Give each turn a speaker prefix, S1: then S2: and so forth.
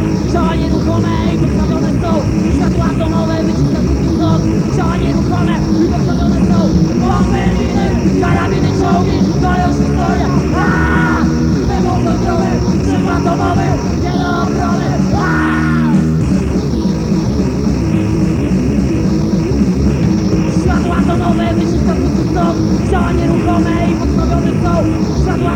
S1: blok Ciała nieruchome i postawione są. Światła atomowe wyciska kupił blok Ciała nieruchome i postawione są. Bomby, miny, karabiny, czołgi Walą się zbroje Wymóg kontrolę, przywód atomowy Nie do obrony. Światła atomowe wyciska kupił blok Ciała nieruchome i postawione są. Światła